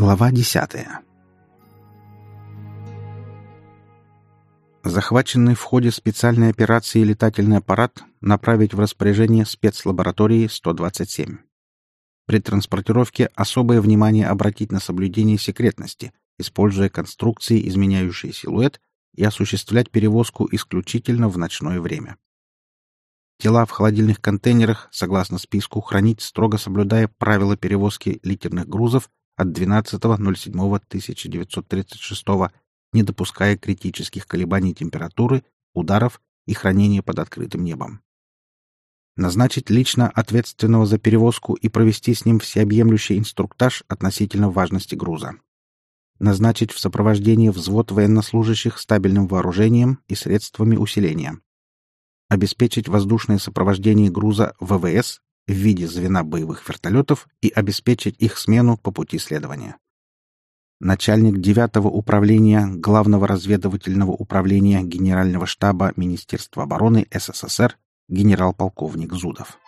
Глава десятая Захваченный в ходе специальной операции летательный аппарат направить в распоряжение спецлаборатории 127. При транспортировке особое внимание обратить на соблюдение секретности, используя конструкции, изменяющие силуэт, и осуществлять перевозку исключительно в ночное время. Тела в холодильных контейнерах, согласно списку, хранить, строго соблюдая правила перевозки литерных грузов от 12.07.1936, не допуская критических колебаний температуры, ударов и хранения под открытым небом. Назначить лично ответственного за перевозку и провести с ним всеобъемлющий инструктаж относительно важности груза. Назначить в сопровождении взвод военнослужащих стабильным вооружением и средствами усиления. Обеспечить воздушное сопровождение груза ВВС в виде звена боевых вертолетов и обеспечить их смену по пути следования. Начальник 9 управления Главного разведывательного управления Генерального штаба Министерства обороны СССР генерал-полковник Зудов.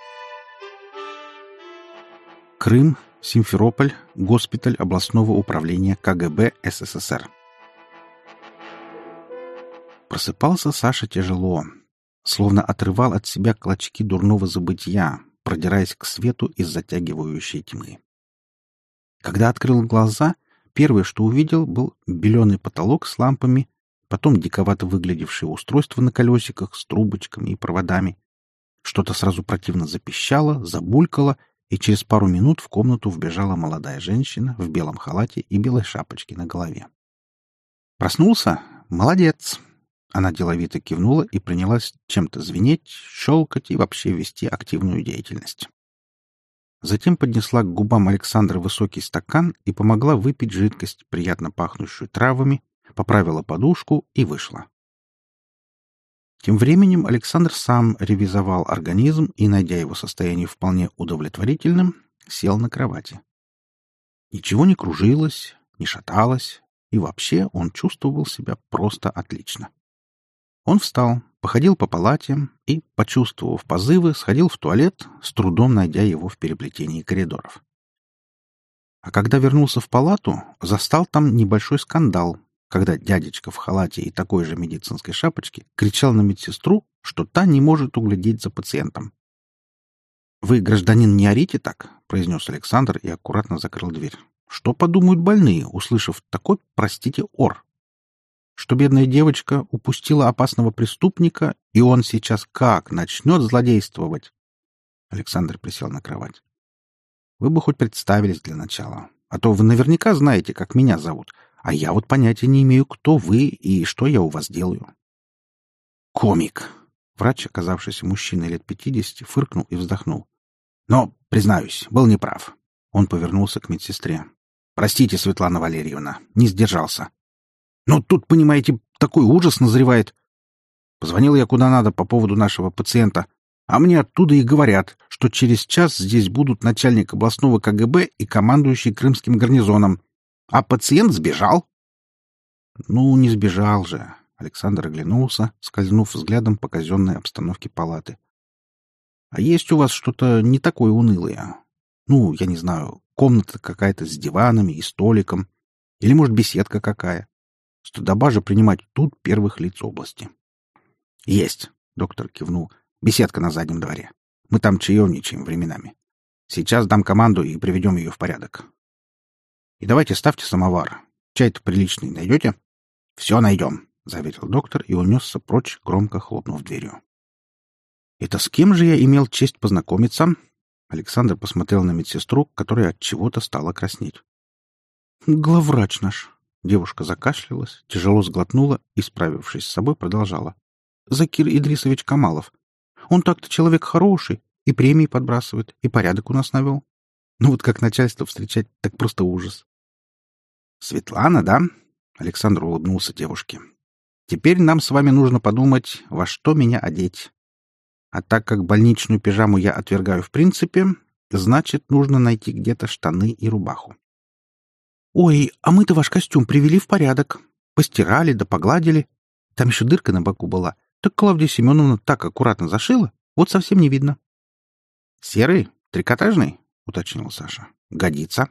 Крым, Симферополь, госпиталь областного управления КГБ СССР. Просыпался Саша тяжело, словно отрывал от себя клочки дурного забытия, продираясь к свету из затягивающей тьмы. Когда открыл глаза, первое, что увидел, был беленый потолок с лампами, потом диковато выглядевшее устройство на колесиках с трубочками и проводами. Что-то сразу противно запищало, забулькало, и через пару минут в комнату вбежала молодая женщина в белом халате и белой шапочке на голове. «Проснулся? Молодец!» Она деловито кивнула и принялась чем-то звенеть, щелкать и вообще вести активную деятельность. Затем поднесла к губам Александра высокий стакан и помогла выпить жидкость, приятно пахнущую травами, поправила подушку и вышла. Тем временем Александр сам ревизовал организм и, найдя его состояние вполне удовлетворительным, сел на кровати. Ничего не кружилось, не шаталось, и вообще он чувствовал себя просто отлично. Он встал, походил по палате и, почувствовав позывы, сходил в туалет, с трудом найдя его в переплетении коридоров. А когда вернулся в палату, застал там небольшой скандал, когда дядечка в халате и такой же медицинской шапочке кричал на медсестру, что та не может углядеть за пациентом. «Вы, гражданин, не орите так», — произнес Александр и аккуратно закрыл дверь. «Что подумают больные, услышав такой, простите, ор?» Что бедная девочка упустила опасного преступника, и он сейчас как начнет злодействовать? Александр присел на кровать. Вы бы хоть представились для начала, а то вы наверняка знаете, как меня зовут, а я вот понятия не имею, кто вы и что я у вас делаю. Комик. Врач, оказавшийся мужчиной лет пятидесяти, фыркнул и вздохнул. Но, признаюсь, был неправ. Он повернулся к медсестре. Простите, Светлана Валерьевна, не сдержался. Но тут, понимаете, такой ужас назревает. Позвонил я куда надо по поводу нашего пациента, а мне оттуда и говорят, что через час здесь будут начальник областного КГБ и командующий крымским гарнизоном. А пациент сбежал. Ну, не сбежал же. Александр оглянулся, скользнув взглядом по казенной обстановке палаты. А есть у вас что-то не такое унылое? Ну, я не знаю, комната какая-то с диванами и столиком. Или, может, беседка какая? Стыдоба же принимать тут первых лиц области. — Есть, — доктор кивнул. — Беседка на заднем дворе. Мы там чаевничаем временами. Сейчас дам команду и приведем ее в порядок. И давайте ставьте самовар. Чай-то приличный найдете? — Все найдем, — заверил доктор и унесся прочь, громко хлопнув дверью. — Это с кем же я имел честь познакомиться? Александр посмотрел на медсестру, которая от чего-то стала краснеть. — Главврач наш, Девушка закашлялась, тяжело сглотнула и, справившись с собой, продолжала. «Закир Идрисович Камалов. Он так-то человек хороший, и премии подбрасывает, и порядок у нас навел. Ну вот как начальство встречать, так просто ужас». «Светлана, да?» — Александр улыбнулся девушке. «Теперь нам с вами нужно подумать, во что меня одеть. А так как больничную пижаму я отвергаю в принципе, значит, нужно найти где-то штаны и рубаху. «Ой, а мы-то ваш костюм привели в порядок. Постирали да погладили. Там еще дырка на боку была. Так Клавдия Семеновна так аккуратно зашила, вот совсем не видно». «Серый? Трикотажный?» — уточнил Саша. «Годится».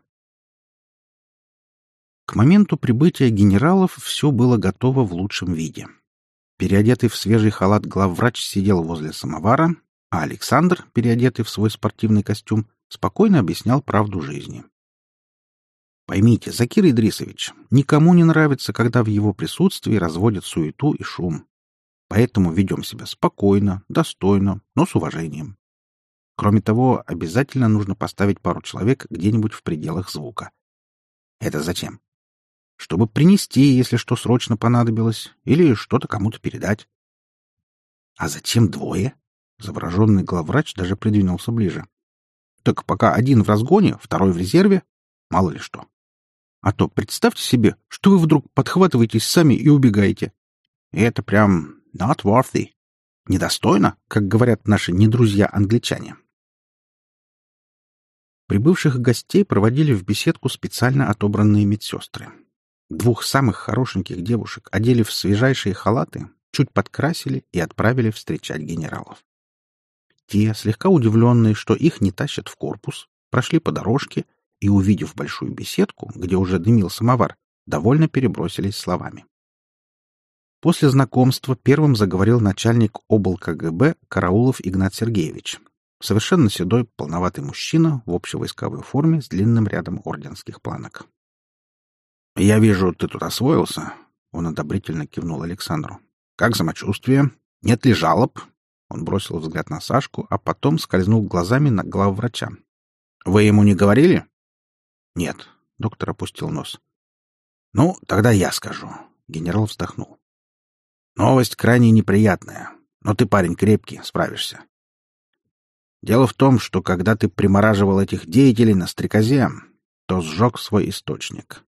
К моменту прибытия генералов все было готово в лучшем виде. Переодетый в свежий халат главврач сидел возле самовара, а Александр, переодетый в свой спортивный костюм, спокойно объяснял правду жизни. Поймите, Закир Идрисович, никому не нравится, когда в его присутствии разводят суету и шум. Поэтому ведем себя спокойно, достойно, но с уважением. Кроме того, обязательно нужно поставить пару человек где-нибудь в пределах звука. Это зачем? Чтобы принести, если что срочно понадобилось, или что-то кому-то передать. А зачем двое? Завороженный главврач даже придвинулся ближе. Так пока один в разгоне, второй в резерве, мало ли что. А то представьте себе, что вы вдруг подхватываетесь сами и убегаете. Это прям not worthy. Недостойно, как говорят наши недрузья-англичане. Прибывших гостей проводили в беседку специально отобранные медсестры. Двух самых хорошеньких девушек одели в свежайшие халаты, чуть подкрасили и отправили встречать генералов. Те, слегка удивленные, что их не тащат в корпус, прошли по дорожке и, увидев большую беседку, где уже дымил самовар, довольно перебросились словами. После знакомства первым заговорил начальник обл. КГБ Караулов Игнат Сергеевич, Совершенно седой, полноватый мужчина в общевойсковой форме с длинным рядом орденских планок. «Я вижу, ты тут освоился», — он одобрительно кивнул Александру. «Как самочувствие? Нет ли жалоб?» Он бросил взгляд на Сашку, а потом скользнул глазами на главврача. «Вы ему не говорили?» «Нет», — доктор опустил нос. «Ну, тогда я скажу», — генерал вздохнул. «Новость крайне неприятная, но ты парень крепкий, справишься. Дело в том, что когда ты примораживал этих деятелей на стрекозе, то сжег свой источник.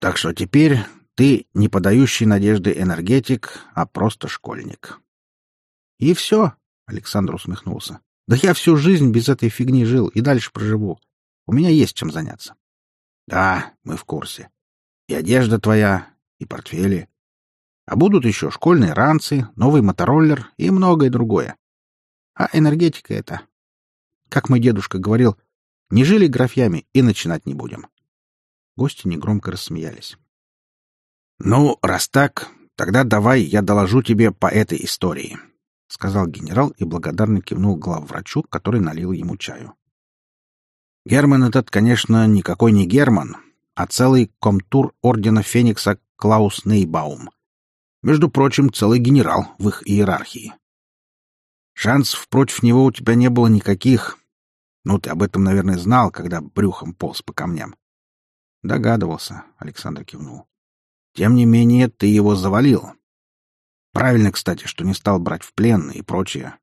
Так что теперь ты не подающий надежды энергетик, а просто школьник. И все, — Александр усмехнулся. Да я всю жизнь без этой фигни жил и дальше проживу. У меня есть чем заняться. Да, мы в курсе. И одежда твоя, и портфели. А будут еще школьные ранцы, новый мотороллер и многое другое. А энергетика это как мой дедушка говорил, не жили графьями и начинать не будем. Гости негромко рассмеялись. «Ну, раз так, тогда давай я доложу тебе по этой истории», — сказал генерал и благодарно кивнул главврачу, который налил ему чаю. Герман этот, конечно, никакой не Герман, а целый комтур ордена Феникса Клаус Нейбаум. Между прочим, целый генерал в их иерархии. Шансов против него у тебя не было никаких, ну, ты об этом, наверное, знал, когда брюхом полз по камням. Догадывался, Александр кивнул. Тем не менее, ты его завалил. Правильно, кстати, что не стал брать в плен и прочее.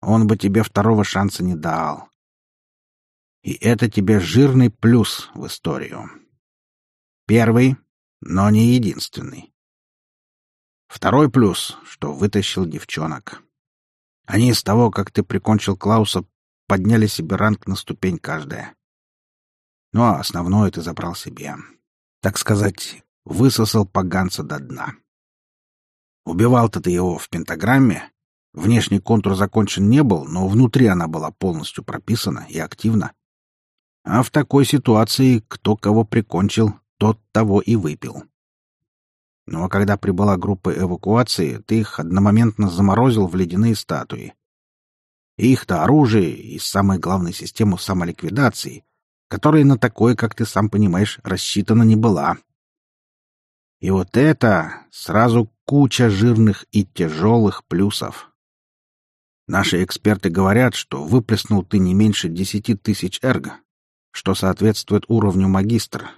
Он бы тебе второго шанса не дал. И это тебе жирный плюс в историю. Первый, но не единственный. Второй плюс, что вытащил девчонок. Они с того, как ты прикончил Клауса, подняли себе ранг на ступень каждая. Ну а основное ты забрал себе. Так сказать, высосал поганца до дна. Убивал-то ты его в пентаграмме. Внешний контур закончен не был, но внутри она была полностью прописана и активна. А в такой ситуации кто кого прикончил, тот того и выпил. Ну а когда прибыла группа эвакуации, ты их одномоментно заморозил в ледяные статуи. Их-то оружие и самая главная система самоликвидации, которая на такое, как ты сам понимаешь, рассчитана не была. И вот это сразу куча жирных и тяжелых плюсов. Наши эксперты говорят, что выплеснул ты не меньше десяти тысяч эрго, что соответствует уровню магистра.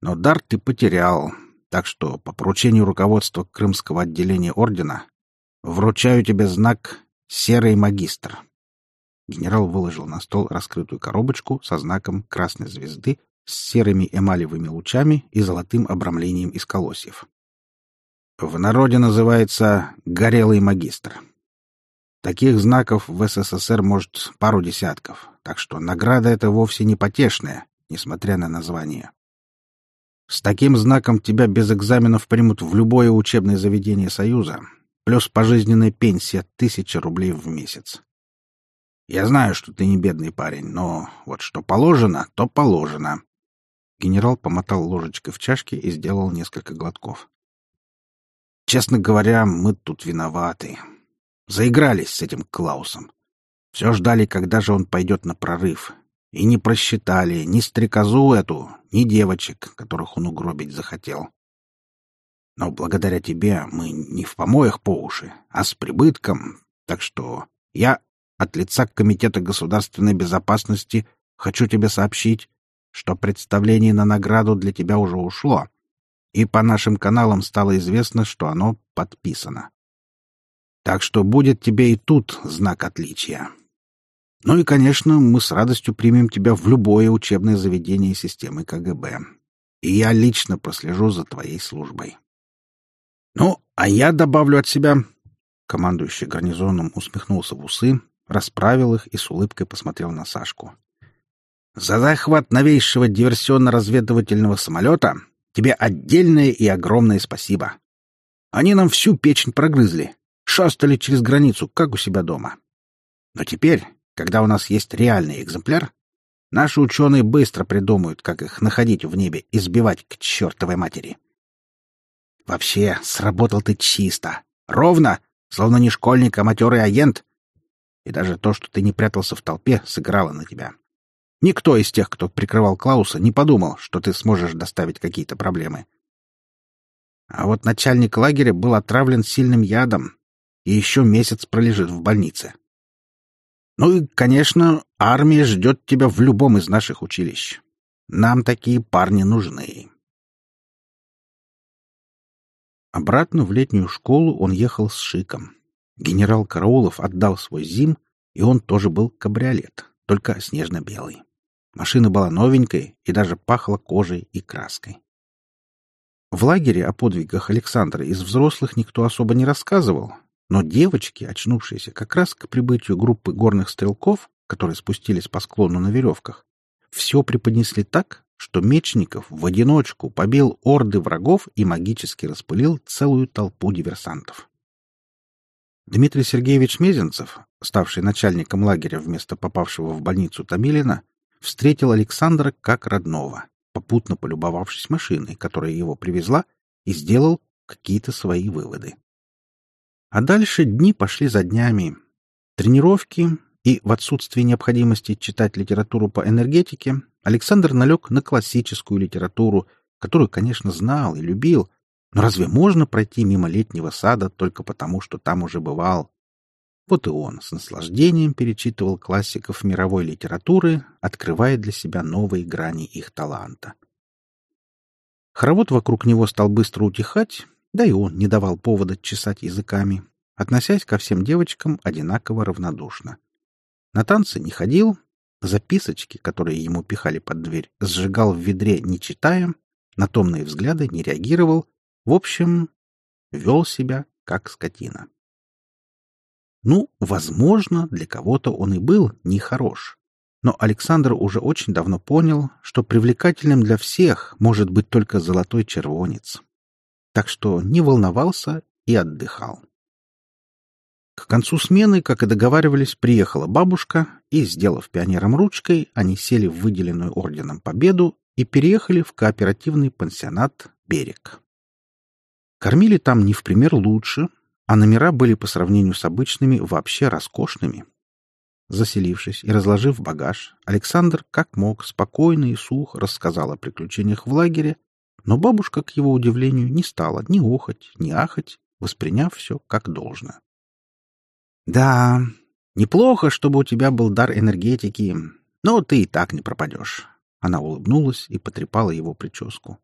Но дар ты потерял, так что по поручению руководства Крымского отделения Ордена вручаю тебе знак Серый магистр. Генерал выложил на стол раскрытую коробочку со знаком красной звезды с серыми эмалевыми лучами и золотым обрамлением из колосьев. В народе называется «горелый магистр». Таких знаков в СССР может пару десятков, так что награда эта вовсе не потешная, несмотря на название. С таким знаком тебя без экзаменов примут в любое учебное заведение Союза, плюс пожизненная пенсия тысяча рублей в месяц. Я знаю, что ты не бедный парень, но вот что положено, то положено. Генерал помотал ложечкой в чашке и сделал несколько глотков. Честно говоря, мы тут виноваты. Заигрались с этим Клаусом. Все ждали, когда же он пойдет на прорыв. И не просчитали ни стрекозу эту, ни девочек, которых он угробить захотел. Но благодаря тебе мы не в помоях по уши, а с прибытком. Так что я от лица Комитета государственной безопасности хочу тебе сообщить, что представление на награду для тебя уже ушло, и по нашим каналам стало известно, что оно подписано. Так что будет тебе и тут знак отличия. Ну и, конечно, мы с радостью примем тебя в любое учебное заведение системы КГБ. И я лично прослежу за твоей службой. Ну, а я добавлю от себя... Командующий гарнизоном усмехнулся в усы, расправил их и с улыбкой посмотрел на Сашку. «За захват новейшего диверсионно-разведывательного самолета тебе отдельное и огромное спасибо. Они нам всю печень прогрызли, шастали через границу, как у себя дома. Но теперь, когда у нас есть реальный экземпляр, наши ученые быстро придумают, как их находить в небе и сбивать к чертовой матери. Вообще, сработал ты чисто. Ровно, словно не школьник, а матерый агент. И даже то, что ты не прятался в толпе, сыграло на тебя. Никто из тех, кто прикрывал Клауса, не подумал, что ты сможешь доставить какие-то проблемы. А вот начальник лагеря был отравлен сильным ядом и еще месяц пролежит в больнице. Ну и, конечно, армия ждет тебя в любом из наших училищ. Нам такие парни нужны. Обратно в летнюю школу он ехал с шиком. Генерал Караулов отдал свой ЗИМ, и он тоже был кабриолет, только снежно-белый. Машина была новенькой и даже пахла кожей и краской. В лагере о подвигах Александра из взрослых никто особо не рассказывал, но девочки, очнувшиеся как раз к прибытию группы горных стрелков, которые спустились по склону на веревках, все преподнесли так, что Мечников в одиночку побил орды врагов и магически распылил целую толпу диверсантов. Дмитрий Сергеевич Мезенцев, ставший начальником лагеря вместо попавшего в больницу Томилина, встретил Александра как родного, попутно полюбовавшись машиной, которая его привезла, и сделал какие-то свои выводы. А дальше дни пошли за днями. Тренировки, и в отсутствии необходимости читать литературу по энергетике Александр налег на классическую литературу, которую, конечно, знал и любил, но разве можно пройти мимо летнего сада только потому, что там уже бывал? Вот и он с наслаждением перечитывал классиков мировой литературы, открывая для себя новые грани их таланта. Хоровод вокруг него стал быстро утихать, да и он не давал повода чесать языками, относясь ко всем девочкам одинаково равнодушно. На танцы не ходил, записочки, которые ему пихали под дверь, сжигал в ведре, не читая, на томные взгляды не реагировал, в общем, вел себя как скотина. Ну, возможно, для кого-то он и был нехорош. Но Александр уже очень давно понял, что привлекательным для всех может быть только золотой червонец. Так что не волновался и отдыхал. К концу смены, как и договаривались, приехала бабушка, и, сделав пионером ручкой, они сели в выделенную орденом победу и переехали в кооперативный пансионат «Берег». Кормили там не в пример лучше, а номера были по сравнению с обычными вообще роскошными. Заселившись и разложив багаж, Александр как мог спокойно и сухо рассказал о приключениях в лагере, но бабушка, к его удивлению, не стала ни охать, ни ахать, восприняв все как должно. Да, неплохо, чтобы у тебя был дар энергетики, но ты и так не пропадешь. Она улыбнулась и потрепала его прическу.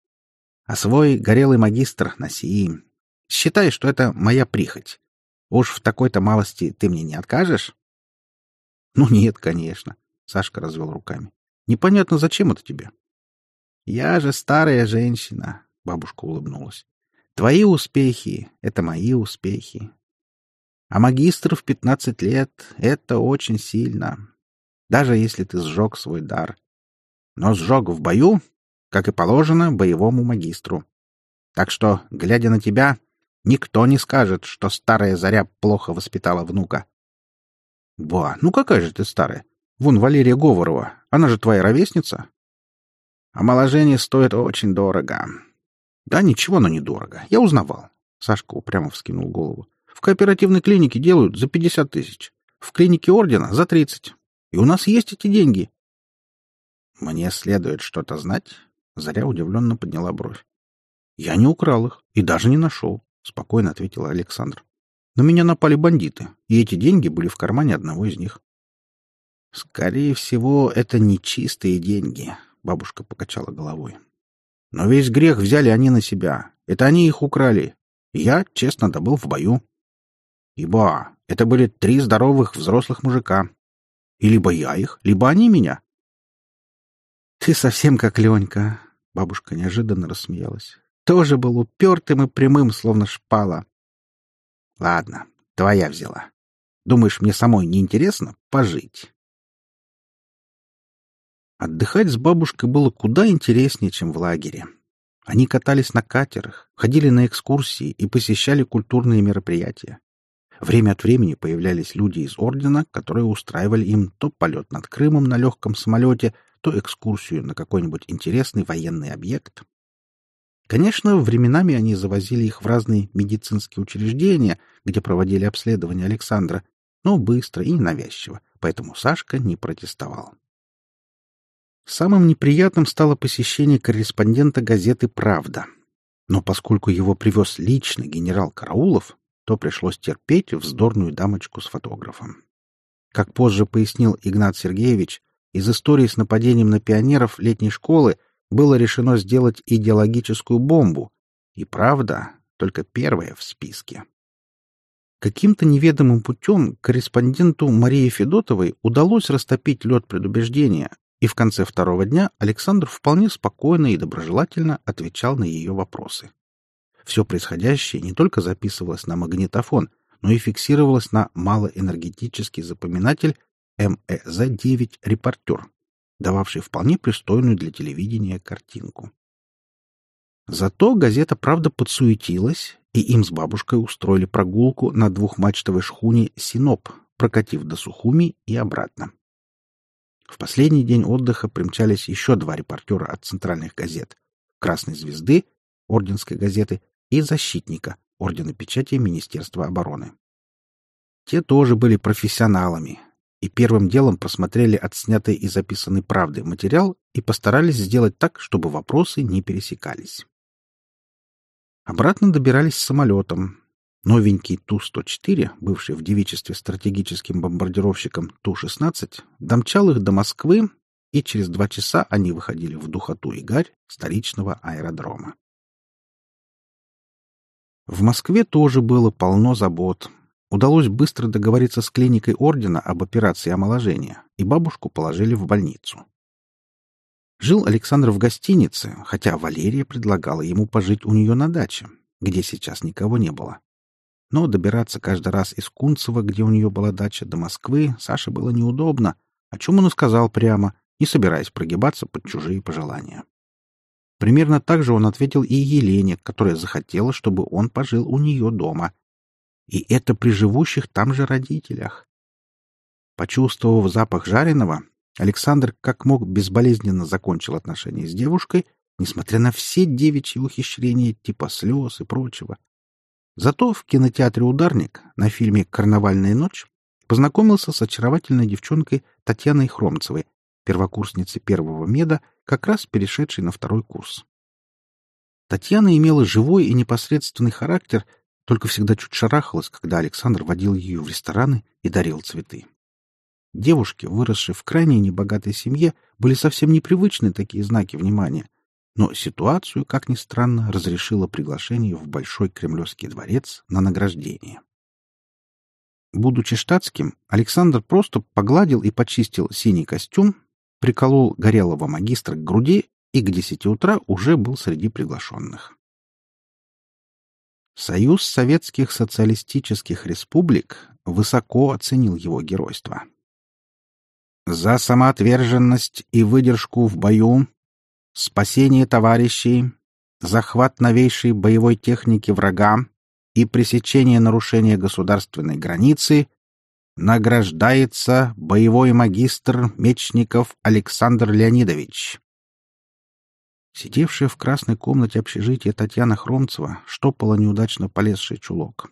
А свой горелый магистр носи. Считай, что это моя прихоть. Уж в такой-то малости ты мне не откажешь? Ну нет, конечно. Сашка развел руками. Непонятно, зачем это тебе? Я же старая женщина, бабушка улыбнулась. Твои успехи — это мои успехи. А магистр в пятнадцать лет — это очень сильно. Даже если ты сжег свой дар. Но сжег в бою, как и положено боевому магистру. Так что, глядя на тебя, никто не скажет, что старая заря плохо воспитала внука. Ба, ну какая же ты старая? Вон Валерия Говорова, она же твоя ровесница. Омоложение стоит очень дорого. Да ничего, но недорого. Я узнавал. Сашка упрямо вскинул голову. В кооперативной клинике делают за пятьдесят тысяч. В клинике ордена за тридцать. И у нас есть эти деньги. Мне следует что-то знать? Заря удивленно подняла бровь. Я не украл их и даже не нашел, спокойно ответил Александр. На меня напали бандиты, и эти деньги были в кармане одного из них. Скорее всего, это не чистые деньги, бабушка покачала головой. Но весь грех взяли они на себя. Это они их украли. Я честно добыл в бою. Ибо это были три здоровых взрослых мужика. И либо я их, либо они меня. Ты совсем как Ленька. Бабушка неожиданно рассмеялась. Тоже был упертым и прямым, словно шпала. Ладно, твоя взяла. Думаешь, мне самой неинтересно пожить? Отдыхать с бабушкой было куда интереснее, чем в лагере. Они катались на катерах, ходили на экскурсии и посещали культурные мероприятия. Время от времени появлялись люди из ордена, которые устраивали им то полет над Крымом на легком самолете, то экскурсию на какой-нибудь интересный военный объект. Конечно, временами они завозили их в разные медицинские учреждения, где проводили обследование Александра, но быстро и ненавязчиво, поэтому Сашка не протестовал. Самым неприятным стало посещение корреспондента газеты «Правда». Но поскольку его привез лично генерал Караулов, то пришлось терпеть вздорную дамочку с фотографом. Как позже пояснил Игнат Сергеевич, из истории с нападением на пионеров летней школы было решено сделать идеологическую бомбу, и правда, только первая в списке. Каким-то неведомым путем корреспонденту Марии Федотовой удалось растопить лед предубеждения, и в конце второго дня Александр вполне спокойно и доброжелательно отвечал на ее вопросы. Все происходящее не только записывалось на магнитофон, но и фиксировалось на малоэнергетический запоминатель МЭЗ-9 «Репортер», дававший вполне пристойную для телевидения картинку. Зато газета «Правда» подсуетилась, и им с бабушкой устроили прогулку на двухмачтовой шхуне «Синоп», прокатив до Сухуми и обратно. В последний день отдыха примчались еще два репортера от центральных газет «Красной звезды», Орденской газеты и «Защитника», Ордена печати Министерства обороны. Те тоже были профессионалами, и первым делом просмотрели отснятый и записанный правдой материал и постарались сделать так, чтобы вопросы не пересекались. Обратно добирались самолетом. Новенький Ту-104, бывший в девичестве стратегическим бомбардировщиком Ту-16, домчал их до Москвы, и через два часа они выходили в духоту и гарь столичного аэродрома. В Москве тоже было полно забот, Удалось быстро договориться с клиникой ордена об операции омоложения, и бабушку положили в больницу. Жил Александр в гостинице, хотя Валерия предлагала ему пожить у нее на даче, где сейчас никого не было. Но добираться каждый раз из Кунцева, где у нее была дача, до Москвы, Саше было неудобно, о чем он и сказал прямо, не собираясь прогибаться под чужие пожелания. Примерно так же он ответил и Елене, которая захотела, чтобы он пожил у нее дома, и это при живущих там же родителях. Почувствовав запах жареного, Александр как мог безболезненно закончил отношения с девушкой, несмотря на все девичьи ухищрения типа слез и прочего. Зато в кинотеатре «Ударник» на фильме «Карнавальная ночь» познакомился с очаровательной девчонкой Татьяной Хромцевой, первокурсницей первого меда, как раз перешедшей на второй курс. Татьяна имела живой и непосредственный характер, только всегда чуть шарахалась, когда Александр водил ее в рестораны и дарил цветы. Девушки, выросшие в крайне небогатой семье, были совсем непривычны такие знаки внимания, но ситуацию, как ни странно, разрешило приглашение в Большой Кремлевский дворец на награждение. Будучи штатским, Александр просто погладил и почистил синий костюм, приколол горелого магистра к груди и к десяти утра уже был среди приглашенных. Союз Советских Социалистических Республик высоко оценил его геройство. За самоотверженность и выдержку в бою, спасение товарищей, захват новейшей боевой техники врага и пресечение нарушения государственной границы награждается боевой магистр Мечников Александр Леонидович. Сидевшая в красной комнате общежития Татьяна Хромцева штопала неудачно полезший чулок.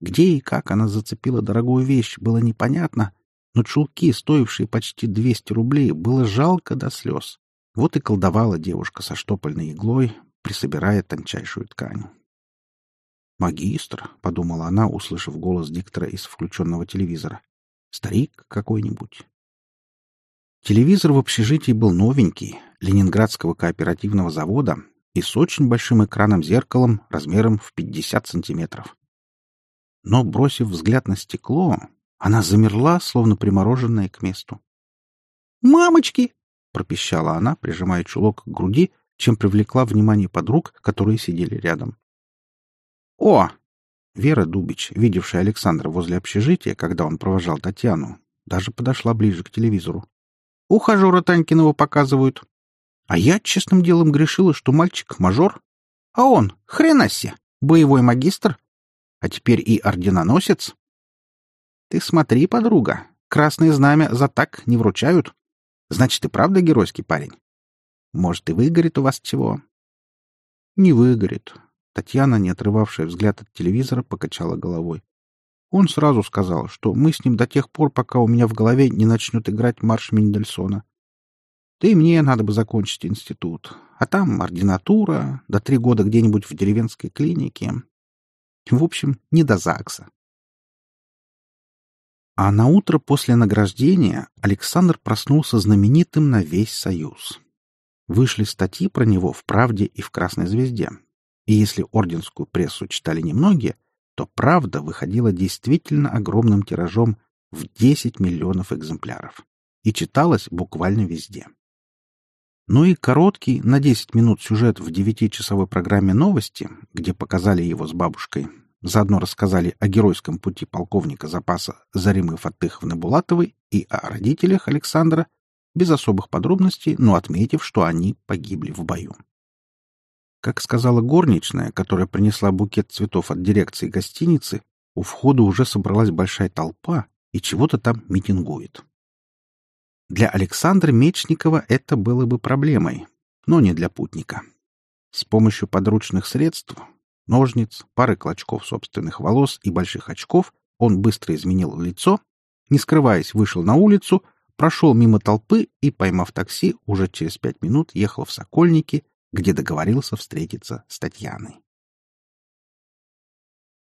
Где и как она зацепила дорогую вещь, было непонятно, но чулки, стоившие почти 200 рублей, было жалко до слез. Вот и колдовала девушка со штопольной иглой, присобирая тончайшую ткань. «Магистр», — подумала она, услышав голос диктора из включенного телевизора. «Старик какой-нибудь». Телевизор в общежитии был новенький, Ленинградского кооперативного завода и с очень большим экраном-зеркалом размером в 50 сантиметров. Но, бросив взгляд на стекло, она замерла, словно примороженная к месту. «Мамочки!» — пропищала она, прижимая чулок к груди, чем привлекла внимание подруг, которые сидели рядом. «О!» Вера Дубич, видевшая Александра возле общежития, когда он провожал Татьяну, даже подошла ближе к телевизору. «Ухажера Танькиного показывают. А я честным делом грешила, что мальчик — мажор. А он, хрена боевой магистр. А теперь и орденоносец. Ты смотри, подруга, красное знамя за так не вручают. Значит, и правда геройский парень. Может, и выгорит у вас чего? Не выгорит. Татьяна, не отрывавшая взгляд от телевизора, покачала головой. Он сразу сказал, что мы с ним до тех пор, пока у меня в голове не начнет играть марш Мендельсона. Да и мне надо бы закончить институт. А там ординатура, до три года где-нибудь в деревенской клинике. В общем, не до ЗАГСа. А на утро после награждения Александр проснулся знаменитым на весь Союз. Вышли статьи про него в «Правде» и в «Красной звезде». И если орденскую прессу читали немногие, то «Правда» выходила действительно огромным тиражом в 10 миллионов экземпляров и читалась буквально везде. Ну и короткий, на 10 минут сюжет в девятичасовой программе «Новости», где показали его с бабушкой, заодно рассказали о геройском пути полковника запаса Заримы Фатыховны Булатовой и о родителях Александра, без особых подробностей, но отметив, что они погибли в бою. Как сказала горничная, которая принесла букет цветов от дирекции гостиницы, у входа уже собралась большая толпа и чего-то там митингует. Для Александра Мечникова это было бы проблемой, но не для путника. С помощью подручных средств, ножниц, пары клочков собственных волос и больших очков он быстро изменил лицо, не скрываясь, вышел на улицу, прошел мимо толпы и, поймав такси, уже через пять минут ехал в Сокольники, где договорился встретиться с Татьяной.